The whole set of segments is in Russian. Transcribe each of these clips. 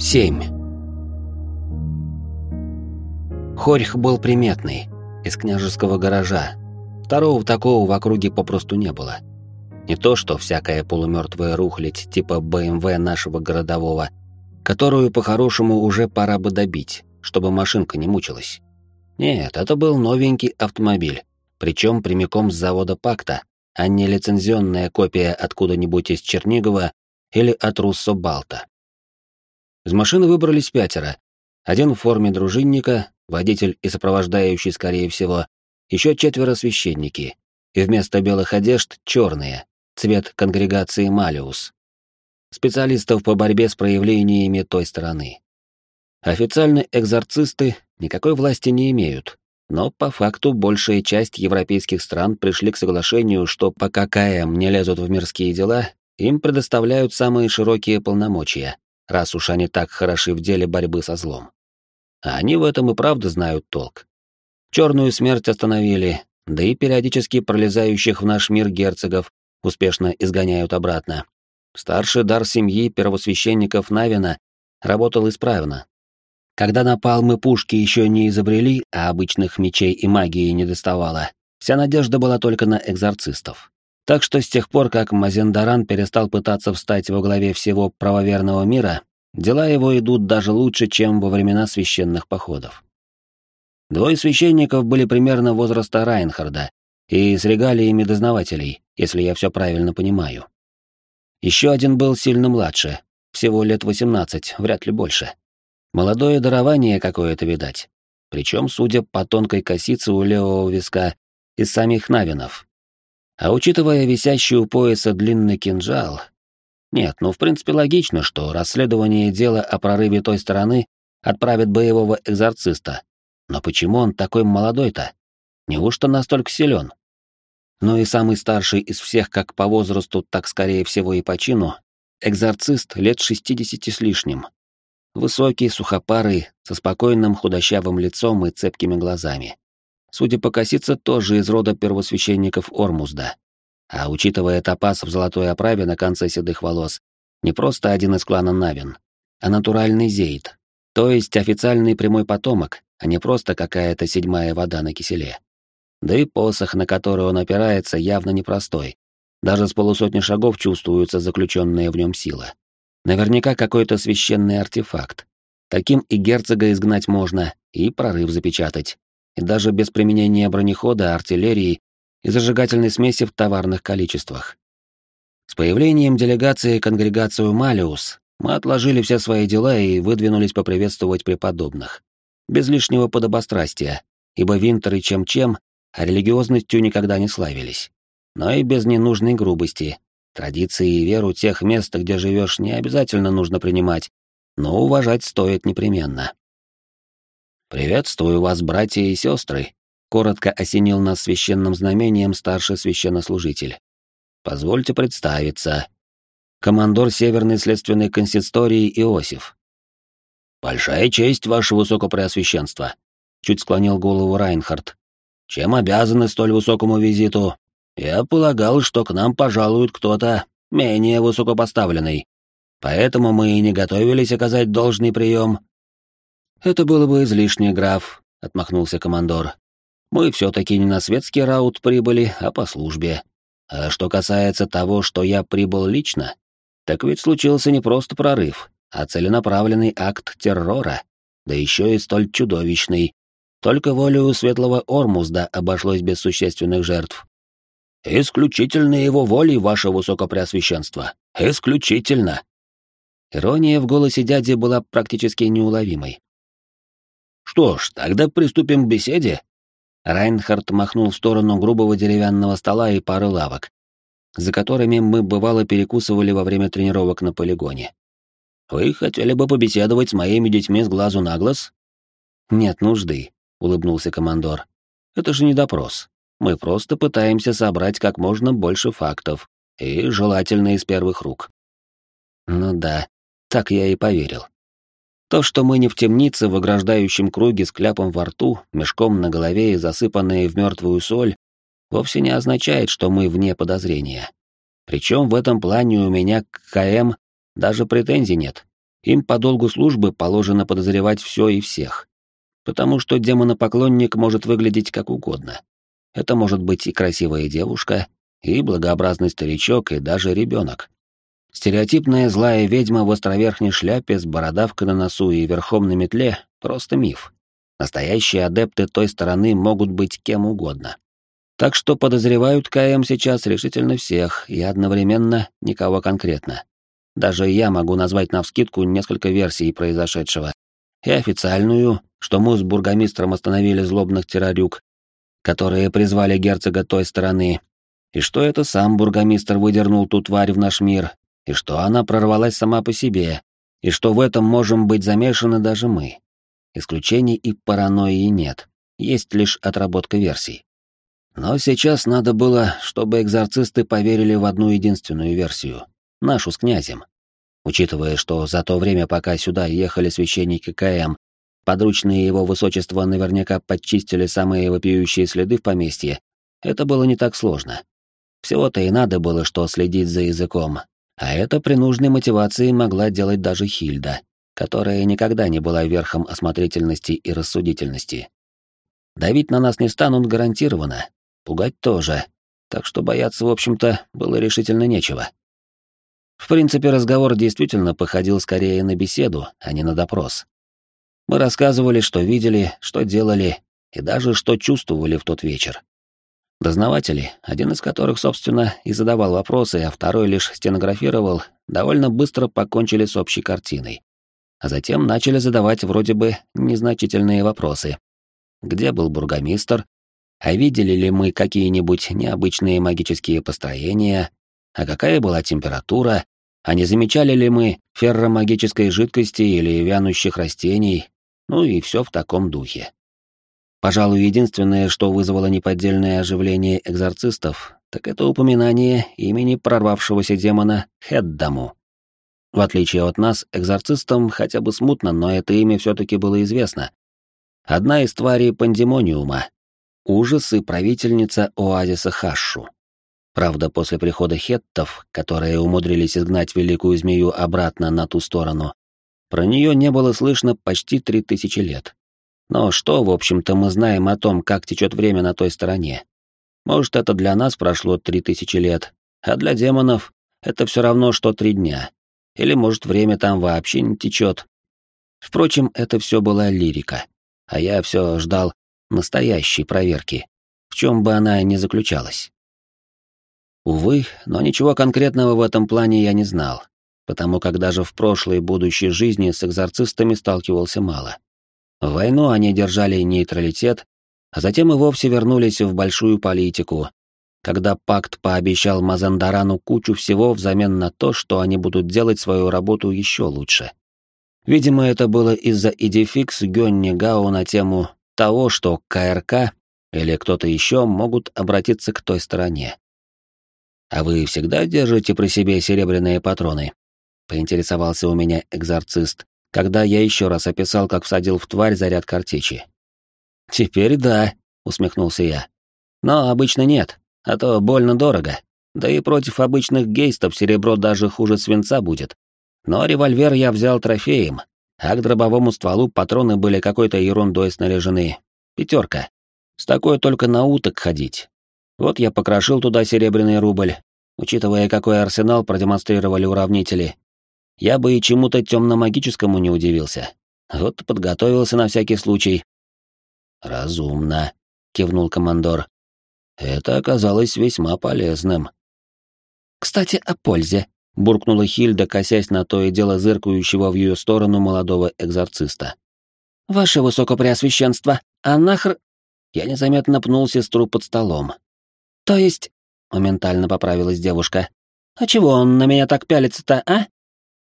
7. Хорьх был приметный, из княжеского гаража. Второго такого в округе попросту не было. Не то, что всякая полумертвая рухлядь типа БМВ нашего городового, которую по-хорошему уже пора бы добить, чтобы машинка не мучилась. Нет, это был новенький автомобиль, причем прямиком с завода Пакта, а не лицензионная копия откуда-нибудь из Чернигова или от Руссо Балта. Из машины выбрались пятеро. Один в форме дружинника, водитель и сопровождающий, скорее всего, еще четверо священники, и вместо белых одежд черные, цвет конгрегации Малиус. Специалистов по борьбе с проявлениями той стороны. Официально экзорцисты никакой власти не имеют, но по факту большая часть европейских стран пришли к соглашению, что пока КМ не лезут в мирские дела, им предоставляют самые широкие полномочия, раз уж они так хороши в деле борьбы со злом. А они в этом и правда знают толк. Черную смерть остановили, да и периодически пролезающих в наш мир герцогов успешно изгоняют обратно. Старший дар семьи первосвященников Навина работал исправно. Когда напалмы пушки еще не изобрели, а обычных мечей и магии не доставало, вся надежда была только на экзорцистов. Так что с тех пор, как Мазендаран перестал пытаться встать во главе всего правоверного мира, дела его идут даже лучше, чем во времена священных походов. Двое священников были примерно возраста Райнхарда и с регалиями дознавателей, если я все правильно понимаю. Еще один был сильно младше, всего лет 18, вряд ли больше. Молодое дарование какое-то, видать. Причем, судя по тонкой косице у левого виска, из самих Навинов, а учитывая висящий у пояса длинный кинжал... Нет, ну в принципе логично, что расследование дела о прорыве той стороны отправит боевого экзорциста. Но почему он такой молодой-то? Неужто настолько силен? Ну и самый старший из всех как по возрасту, так скорее всего и по чину, экзорцист лет шестидесяти с лишним. Высокий, сухопарый, со спокойным худощавым лицом и цепкими глазами. Судя по косице, тоже из рода первосвященников Ормузда. А учитывая топаз в золотой оправе на конце седых волос, не просто один из клана Навин, а натуральный зейд, то есть официальный прямой потомок, а не просто какая-то седьмая вода на киселе. Да и посох, на который он опирается, явно непростой. Даже с полусотни шагов чувствуется заключенная в нем сила. Наверняка какой-то священный артефакт. Таким и герцога изгнать можно, и прорыв запечатать, и даже без применения бронехода, артиллерии и зажигательной смеси в товарных количествах. С появлением делегации конгрегацию Малиус мы отложили все свои дела и выдвинулись поприветствовать преподобных. Без лишнего подобострастия, ибо Винтеры чем-чем, а религиозностью никогда не славились. Но и без ненужной грубости. Традиции и веру тех мест, где живешь, не обязательно нужно принимать, но уважать стоит непременно. «Приветствую вас, братья и сестры», — коротко осенил нас священным знамением старший священнослужитель. «Позвольте представиться. Командор Северной следственной консистории Иосиф». «Большая честь, ваше высокопреосвященство», — чуть склонил голову Райнхард. «Чем обязаны столь высокому визиту? Я полагал, что к нам пожалует кто-то менее высокопоставленный. Поэтому мы и не готовились оказать должный прием, «Это было бы излишне, граф», — отмахнулся командор. «Мы все-таки не на светский раут прибыли, а по службе. А что касается того, что я прибыл лично, так ведь случился не просто прорыв, а целенаправленный акт террора, да еще и столь чудовищный. Только волею светлого Ормузда обошлось без существенных жертв. «Исключительно его волей, ваше высокопреосвященство! Исключительно!» Ирония в голосе дяди была практически неуловимой. Что ж, тогда приступим к беседе. Райнхард махнул в сторону грубого деревянного стола и пары лавок, за которыми мы бывало перекусывали во время тренировок на полигоне. Вы хотели бы побеседовать с моими детьми с глазу на глаз? Нет нужды, улыбнулся командор. Это же не допрос. Мы просто пытаемся собрать как можно больше фактов, и желательно из первых рук. Ну да, так я и поверил. То, что мы не в темнице в ограждающем круге с кляпом во рту, мешком на голове и засыпанные в мертвую соль, вовсе не означает, что мы вне подозрения. Причем в этом плане у меня к КМ даже претензий нет. им по долгу службы положено подозревать все и всех. Потому что демонопоклонник может выглядеть как угодно. Это может быть и красивая девушка, и благообразный старичок, и даже ребенок. Стереотипная злая ведьма в островерхней шляпе с бородавкой на носу и верхом на метле — просто миф. Настоящие адепты той стороны могут быть кем угодно. Так что подозревают КМ сейчас решительно всех и одновременно никого конкретно. Даже я могу назвать навскидку несколько версий произошедшего. И официальную, что мы с бургомистром остановили злобных террорюк, которые призвали герцога той стороны, и что это сам бургомистр выдернул ту тварь в наш мир, и что она прорвалась сама по себе, и что в этом можем быть замешаны даже мы. Исключений и паранойи нет, есть лишь отработка версий. Но сейчас надо было, чтобы экзорцисты поверили в одну единственную версию, нашу с князем. Учитывая, что за то время, пока сюда ехали священники КМ, подручные его высочества наверняка подчистили самые вопиющие следы в поместье, это было не так сложно. Всего-то и надо было, что следить за языком, а это при нужной мотивации могла делать даже Хильда, которая никогда не была верхом осмотрительности и рассудительности. Давить на нас не станут гарантированно, пугать тоже, так что бояться, в общем-то, было решительно нечего. В принципе, разговор действительно походил скорее на беседу, а не на допрос. Мы рассказывали, что видели, что делали и даже что чувствовали в тот вечер. Дознаватели, один из которых, собственно, и задавал вопросы, а второй лишь стенографировал, довольно быстро покончили с общей картиной. А затем начали задавать вроде бы незначительные вопросы. Где был бургомистр? А видели ли мы какие-нибудь необычные магические построения? А какая была температура? А не замечали ли мы ферромагической жидкости или вянущих растений? Ну и все в таком духе. Пожалуй, единственное, что вызвало неподдельное оживление экзорцистов, так это упоминание имени прорвавшегося демона Хеддаму. В отличие от нас, экзорцистам хотя бы смутно, но это имя все-таки было известно. Одна из тварей пандемониума. Ужасы правительница оазиса Хашшу. Правда, после прихода хеттов, которые умудрились изгнать великую змею обратно на ту сторону, про нее не было слышно почти три тысячи лет. Но что, в общем-то, мы знаем о том, как течет время на той стороне? Может, это для нас прошло три тысячи лет, а для демонов это все равно, что три дня. Или, может, время там вообще не течет. Впрочем, это все была лирика, а я все ждал настоящей проверки, в чем бы она ни заключалась. Увы, но ничего конкретного в этом плане я не знал, потому как даже в прошлой и будущей жизни с экзорцистами сталкивался мало. В войну они держали нейтралитет, а затем и вовсе вернулись в большую политику, когда пакт пообещал Мазандарану кучу всего взамен на то, что они будут делать свою работу еще лучше. Видимо, это было из-за идификс Гённи Гао на тему того, что КРК или кто-то еще могут обратиться к той стороне. «А вы всегда держите при себе серебряные патроны?» — поинтересовался у меня экзорцист, когда я еще раз описал, как всадил в тварь заряд картечи. «Теперь да», — усмехнулся я. «Но обычно нет, а то больно дорого. Да и против обычных гейстов серебро даже хуже свинца будет. Но револьвер я взял трофеем, а к дробовому стволу патроны были какой-то ерундой снаряжены. Пятерка. С такой только на уток ходить. Вот я покрошил туда серебряный рубль, учитывая, какой арсенал продемонстрировали уравнители. Я бы и чему-то темно-магическому не удивился. Вот подготовился на всякий случай. «Разумно», — кивнул командор. «Это оказалось весьма полезным». «Кстати, о пользе», — буркнула Хильда, косясь на то и дело зыркающего в ее сторону молодого экзорциста. «Ваше высокопреосвященство, а нахр...» Я незаметно пнул сестру под столом. «То есть...» — моментально поправилась девушка. «А чего он на меня так пялится-то, а?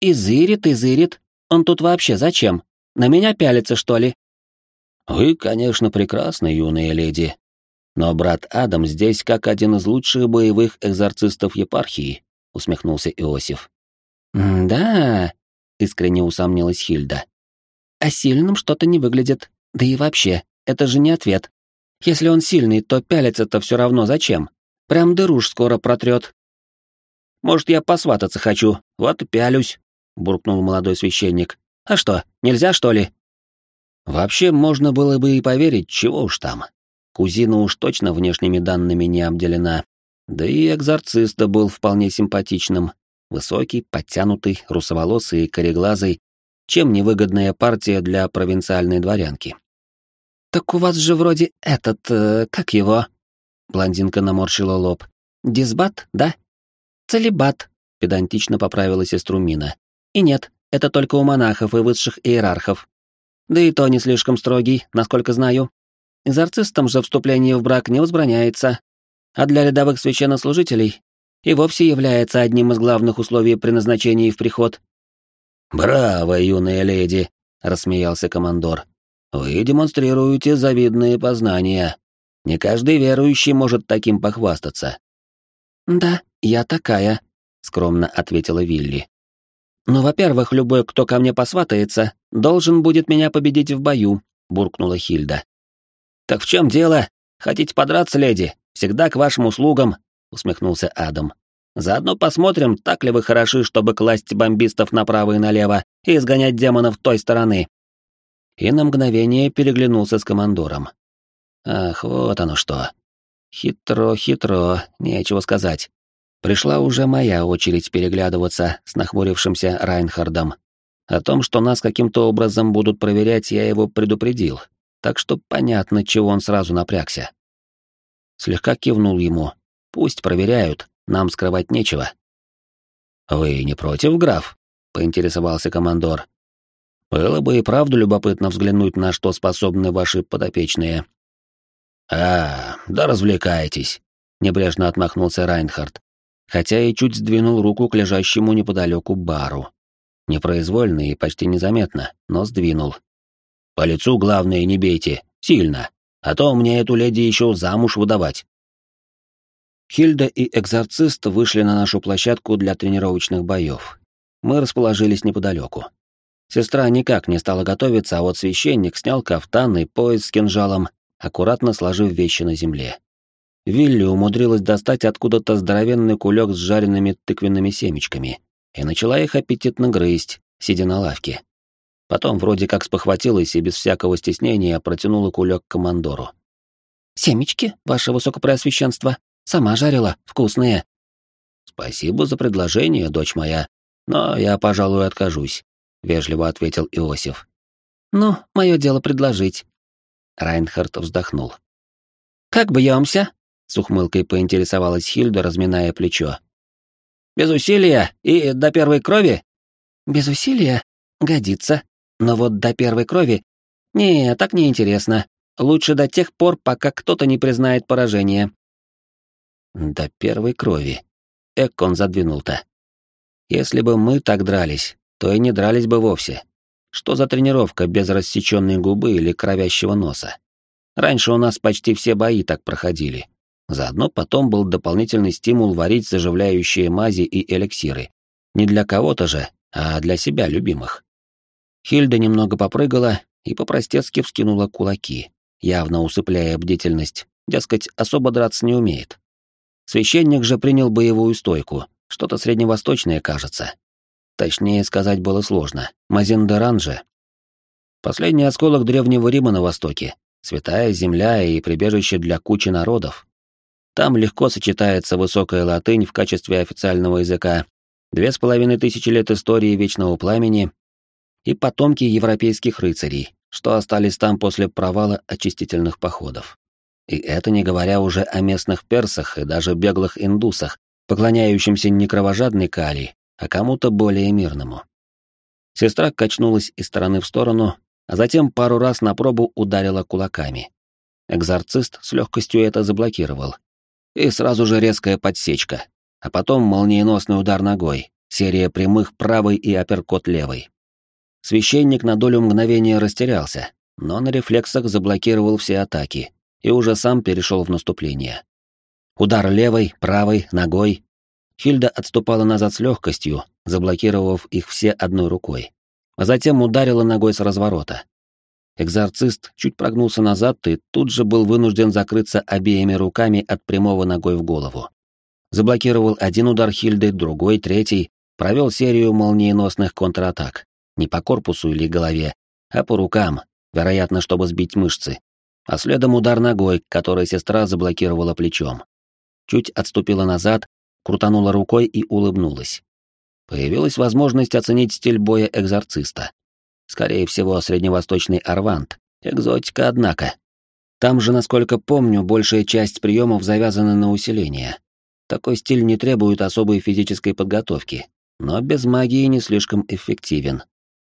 Изырит, изырит. Он тут вообще зачем? На меня пялится, что ли?» «Вы, конечно, прекрасны, юная леди. Но брат Адам здесь как один из лучших боевых экзорцистов епархии», — усмехнулся Иосиф. «Да», — искренне усомнилась Хильда. «А сильным что-то не выглядит. Да и вообще, это же не ответ. Если он сильный, то пялиться-то все равно зачем? Прям дыруш скоро протрет. Может, я посвататься хочу, вот и пялюсь. Буркнул молодой священник. «А что, нельзя, что ли?» Вообще, можно было бы и поверить, чего уж там. Кузина уж точно внешними данными не обделена. Да и экзорциста был вполне симпатичным. Высокий, подтянутый, русоволосый и кореглазый. Чем невыгодная партия для провинциальной дворянки. «Так у вас же вроде этот... Э, как его?» Блондинка наморщила лоб. «Дисбат, да?» «Целебат», — педантично поправила сестру Мина. «И нет, это только у монахов и высших иерархов. Да и то не слишком строгий, насколько знаю. Экзорцистам же вступление в брак не возбраняется, а для рядовых священнослужителей и вовсе является одним из главных условий при назначении в приход». «Браво, юная леди!» — рассмеялся командор. «Вы демонстрируете завидные познания. Не каждый верующий может таким похвастаться. Да, я такая, скромно ответила Вилли. Ну, во-первых, любой, кто ко мне посватается, должен будет меня победить в бою, буркнула Хильда. Так в чем дело? Хотите подраться, леди? Всегда к вашим услугам, усмехнулся Адам. Заодно посмотрим, так ли вы хороши, чтобы класть бомбистов направо и налево и изгонять демонов той стороны. И на мгновение переглянулся с командором. Ах, вот оно что. Хитро, хитро, нечего сказать. Пришла уже моя очередь переглядываться с нахмурившимся Райнхардом. О том, что нас каким-то образом будут проверять, я его предупредил, так что понятно, чего он сразу напрягся. Слегка кивнул ему. Пусть проверяют, нам скрывать нечего. «Вы не против, граф?» — поинтересовался командор. «Было бы и правду любопытно взглянуть, на что способны ваши подопечные. «А, да развлекайтесь», — небрежно отмахнулся Райнхард, хотя и чуть сдвинул руку к лежащему неподалеку бару. Непроизвольно и почти незаметно, но сдвинул. «По лицу, главное, не бейте, сильно, а то мне эту леди еще замуж выдавать». Хильда и экзорцист вышли на нашу площадку для тренировочных боев. Мы расположились неподалеку. Сестра никак не стала готовиться, а вот священник снял кафтан и пояс с кинжалом аккуратно сложив вещи на земле. Вилли умудрилась достать откуда-то здоровенный кулек с жареными тыквенными семечками и начала их аппетитно грызть, сидя на лавке. Потом вроде как спохватилась и без всякого стеснения протянула кулек командору. «Семечки, ваше высокопреосвященство, сама жарила, вкусные». «Спасибо за предложение, дочь моя, но я, пожалуй, откажусь», — вежливо ответил Иосиф. «Ну, мое дело предложить», Райнхард вздохнул. «Как бьемся?» — с ухмылкой поинтересовалась Хильда, разминая плечо. «Без усилия и до первой крови?» «Без усилия? Годится. Но вот до первой крови? Не, так не интересно. Лучше до тех пор, пока кто-то не признает поражение». «До первой крови. Эк задвинул-то. Если бы мы так дрались, то и не дрались бы вовсе. Что за тренировка без рассеченной губы или кровящего носа? Раньше у нас почти все бои так проходили. Заодно потом был дополнительный стимул варить заживляющие мази и эликсиры. Не для кого-то же, а для себя любимых. Хильда немного попрыгала и по-простецки вскинула кулаки, явно усыпляя бдительность, дескать, особо драться не умеет. Священник же принял боевую стойку, что-то средневосточное, кажется, Точнее сказать было сложно. Мазендеран же. Последний осколок Древнего Рима на востоке. Святая земля и прибежище для кучи народов. Там легко сочетается высокая латынь в качестве официального языка, две с половиной тысячи лет истории Вечного Пламени и потомки европейских рыцарей, что остались там после провала очистительных походов. И это не говоря уже о местных персах и даже беглых индусах, поклоняющимся не кровожадной Кали, а кому-то более мирному. Сестра качнулась из стороны в сторону, а затем пару раз на пробу ударила кулаками. Экзорцист с легкостью это заблокировал. И сразу же резкая подсечка, а потом молниеносный удар ногой, серия прямых правой и апперкот левой. Священник на долю мгновения растерялся, но на рефлексах заблокировал все атаки и уже сам перешел в наступление. Удар левой, правой, ногой, Хильда отступала назад с легкостью, заблокировав их все одной рукой. А затем ударила ногой с разворота. Экзорцист чуть прогнулся назад и тут же был вынужден закрыться обеими руками от прямого ногой в голову. Заблокировал один удар Хильды, другой, третий, провел серию молниеносных контратак. Не по корпусу или голове, а по рукам, вероятно, чтобы сбить мышцы. А следом удар ногой, который сестра заблокировала плечом. Чуть отступила назад, крутанула рукой и улыбнулась. Появилась возможность оценить стиль боя экзорциста. Скорее всего, средневосточный арвант. Экзотика, однако. Там же, насколько помню, большая часть приемов завязана на усиление. Такой стиль не требует особой физической подготовки, но без магии не слишком эффективен.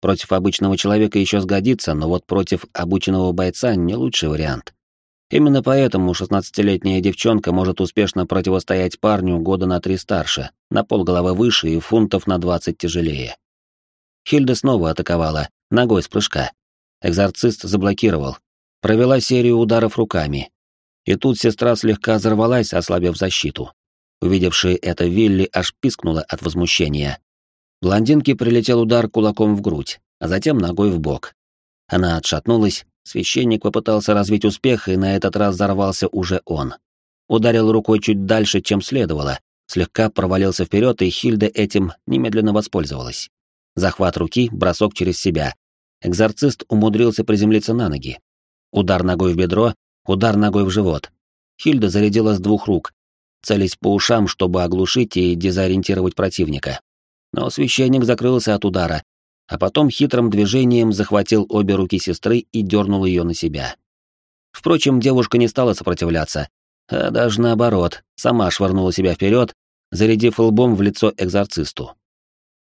Против обычного человека еще сгодится, но вот против обученного бойца не лучший вариант. Именно поэтому 16-летняя девчонка может успешно противостоять парню года на три старше, на полголовы выше и фунтов на 20 тяжелее. Хильда снова атаковала, ногой с прыжка. Экзорцист заблокировал, провела серию ударов руками. И тут сестра слегка взорвалась, ослабив защиту. Увидевший это Вилли аж пискнула от возмущения. Блондинке прилетел удар кулаком в грудь, а затем ногой в бок. Она отшатнулась, священник попытался развить успех, и на этот раз взорвался уже он. Ударил рукой чуть дальше, чем следовало, слегка провалился вперед, и Хильда этим немедленно воспользовалась. Захват руки, бросок через себя. Экзорцист умудрился приземлиться на ноги, Удар ногой в бедро, удар ногой в живот. Хильда зарядила с двух рук, целясь по ушам, чтобы оглушить и дезориентировать противника. Но священник закрылся от удара, а потом хитрым движением захватил обе руки сестры и дернул ее на себя. Впрочем, девушка не стала сопротивляться, а даже наоборот, сама швырнула себя вперед, зарядив лбом в лицо экзорцисту.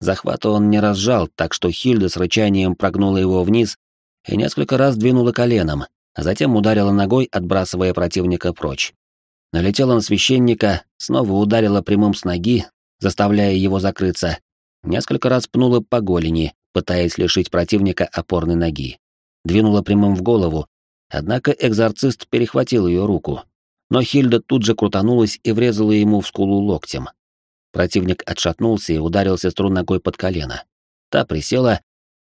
Захват он не разжал, так что Хильда с рычанием прогнула его вниз и несколько раз двинула коленом, а затем ударила ногой, отбрасывая противника прочь. Налетела на священника, снова ударила прямым с ноги, заставляя его закрыться, несколько раз пнула по голени, пытаясь лишить противника опорной ноги. Двинула прямым в голову, однако экзорцист перехватил ее руку. Но Хильда тут же крутанулась и врезала ему в скулу локтем. Противник отшатнулся и ударил сестру ногой под колено. Та присела,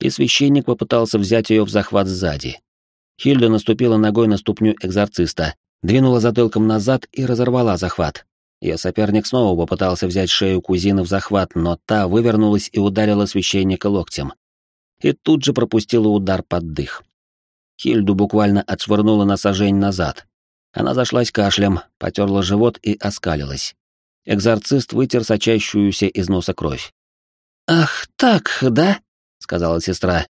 и священник попытался взять ее в захват сзади, Хильда наступила ногой на ступню экзорциста, двинула затылком назад и разорвала захват. Ее соперник снова попытался взять шею кузины в захват, но та вывернулась и ударила священника локтем. И тут же пропустила удар под дых. Хильду буквально отшвырнула на сажень назад. Она зашлась кашлем, потерла живот и оскалилась. Экзорцист вытер сочащуюся из носа кровь. «Ах, так, да?» — сказала сестра.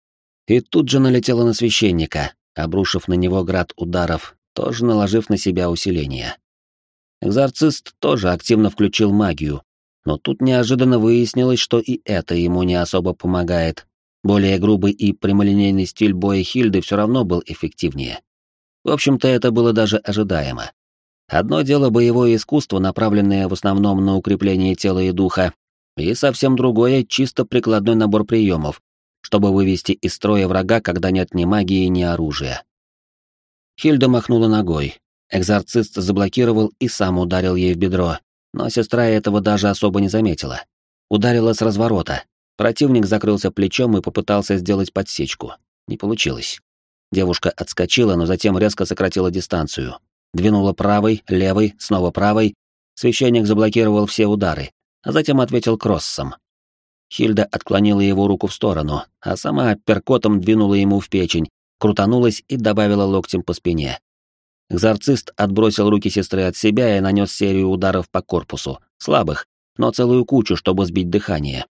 И тут же налетела на священника, обрушив на него град ударов, тоже наложив на себя усиление. Экзорцист тоже активно включил магию, но тут неожиданно выяснилось, что и это ему не особо помогает. Более грубый и прямолинейный стиль боя Хильды все равно был эффективнее. В общем-то, это было даже ожидаемо. Одно дело боевое искусство, направленное в основном на укрепление тела и духа, и совсем другое — чисто прикладной набор приемов, чтобы вывести из строя врага, когда нет ни магии, ни оружия. Хильда махнула ногой. Экзорцист заблокировал и сам ударил ей в бедро, но сестра этого даже особо не заметила. Ударила с разворота. Противник закрылся плечом и попытался сделать подсечку. Не получилось. Девушка отскочила, но затем резко сократила дистанцию. Двинула правой, левой, снова правой. Священник заблокировал все удары, а затем ответил кроссом. Хильда отклонила его руку в сторону, а сама перкотом двинула ему в печень, крутанулась и добавила локтем по спине. Экзорцист отбросил руки сестры от себя и нанес серию ударов по корпусу, слабых, но целую кучу, чтобы сбить дыхание.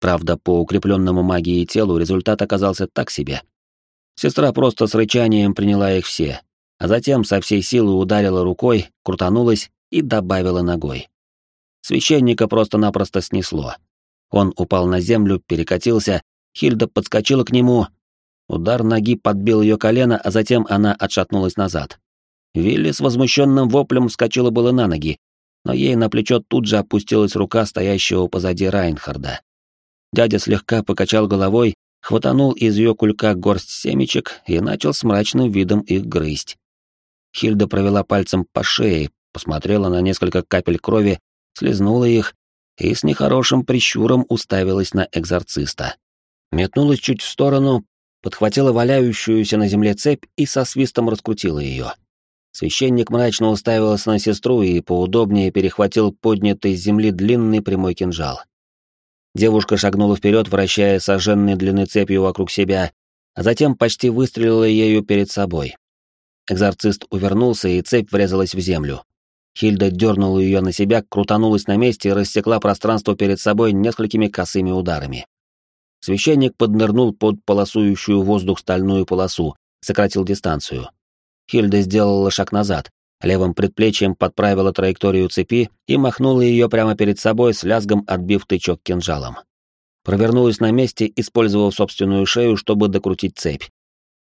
Правда, по укрепленному магией телу результат оказался так себе. Сестра просто с рычанием приняла их все, а затем со всей силы ударила рукой, крутанулась и добавила ногой. Священника просто-напросто снесло. Он упал на землю, перекатился, Хильда подскочила к нему. Удар ноги подбил ее колено, а затем она отшатнулась назад. Вилли с возмущенным воплем вскочила было на ноги, но ей на плечо тут же опустилась рука стоящего позади Райнхарда. Дядя слегка покачал головой, хватанул из ее кулька горсть семечек и начал с мрачным видом их грызть. Хильда провела пальцем по шее, посмотрела на несколько капель крови, слезнула их и с нехорошим прищуром уставилась на экзорциста. Метнулась чуть в сторону, подхватила валяющуюся на земле цепь и со свистом раскрутила ее. Священник мрачно уставился на сестру и поудобнее перехватил поднятый с земли длинный прямой кинжал. Девушка шагнула вперед, вращая сожженной длины цепью вокруг себя, а затем почти выстрелила ею перед собой. Экзорцист увернулся, и цепь врезалась в землю. Хильда дернула ее на себя, крутанулась на месте и рассекла пространство перед собой несколькими косыми ударами. Священник поднырнул под полосующую воздух стальную полосу, сократил дистанцию. Хильда сделала шаг назад, левым предплечьем подправила траекторию цепи и махнула ее прямо перед собой с лязгом отбив тычок кинжалом. Провернулась на месте, использовав собственную шею, чтобы докрутить цепь.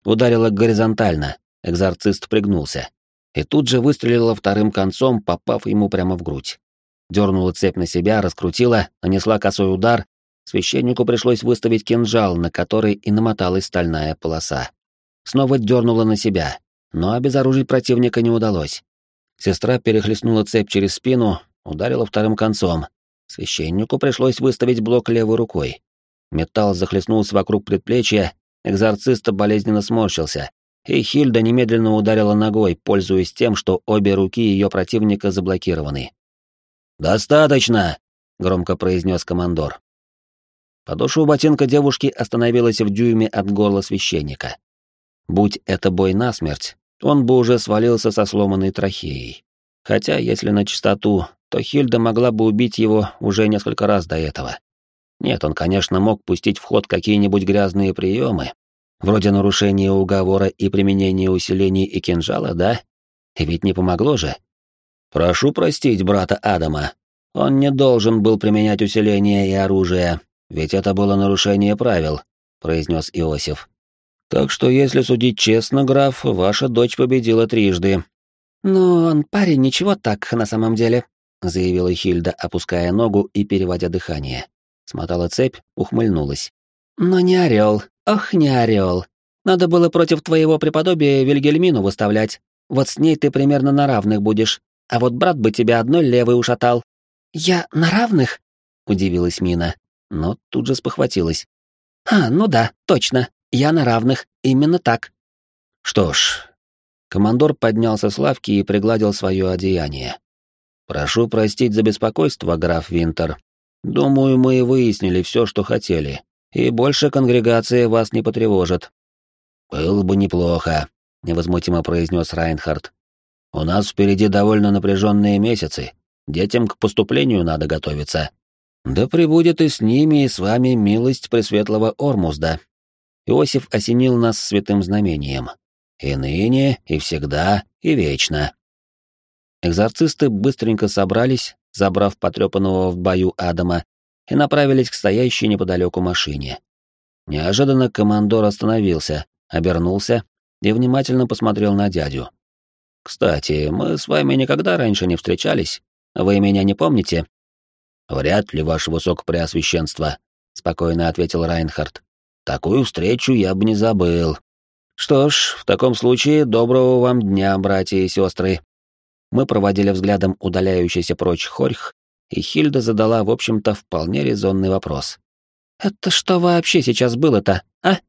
Ударила горизонтально, экзорцист пригнулся. И тут же выстрелила вторым концом, попав ему прямо в грудь. Дернула цепь на себя, раскрутила, нанесла косой удар. Священнику пришлось выставить кинжал, на который и намоталась стальная полоса. Снова дернула на себя, но обезоружить противника не удалось. Сестра перехлестнула цепь через спину, ударила вторым концом. Священнику пришлось выставить блок левой рукой. Металл захлестнулся вокруг предплечья, экзорцист болезненно сморщился, и Хильда немедленно ударила ногой, пользуясь тем, что обе руки ее противника заблокированы. «Достаточно!» — громко произнес командор. Подошва ботинка девушки остановилась в дюйме от горла священника. Будь это бой насмерть, он бы уже свалился со сломанной трахеей. Хотя, если на чистоту, то Хильда могла бы убить его уже несколько раз до этого. Нет, он, конечно, мог пустить в ход какие-нибудь грязные приемы, вроде нарушения уговора и применения усилений и кинжала, да? И ведь не помогло же. Прошу простить брата Адама. Он не должен был применять усиление и оружие, ведь это было нарушение правил, произнес Иосиф. Так что, если судить честно, граф, ваша дочь победила трижды. Но он парень ничего так на самом деле, заявила Хильда, опуская ногу и переводя дыхание. Смотала цепь, ухмыльнулась. Но не орел, ох, не орел. Надо было против твоего преподобия Вильгельмину выставлять. Вот с ней ты примерно на равных будешь, а вот брат бы тебя одной левой ушатал. Я на равных? удивилась Мина, но тут же спохватилась. А, ну да, точно. Я на равных, именно так. Что ж, командор поднялся с лавки и пригладил свое одеяние. Прошу простить за беспокойство, граф Винтер. Думаю, мы выяснили все, что хотели, и больше конгрегация вас не потревожит. Было бы неплохо, невозмутимо произнес Райнхард. У нас впереди довольно напряженные месяцы. Детям к поступлению надо готовиться. Да пребудет и с ними, и с вами милость Пресветлого Ормузда, Иосиф осенил нас святым знамением. И ныне, и всегда, и вечно. Экзорцисты быстренько собрались, забрав потрепанного в бою Адама, и направились к стоящей неподалеку машине. Неожиданно командор остановился, обернулся и внимательно посмотрел на дядю. «Кстати, мы с вами никогда раньше не встречались. Вы меня не помните?» «Вряд ли, ваше высокопреосвященство», — спокойно ответил Райнхард. Такую встречу я бы не забыл. Что ж, в таком случае доброго вам дня, братья и сестры. Мы проводили взглядом удаляющийся прочь Хорьх, и Хильда задала, в общем-то, вполне резонный вопрос. «Это что вообще сейчас было-то, а?»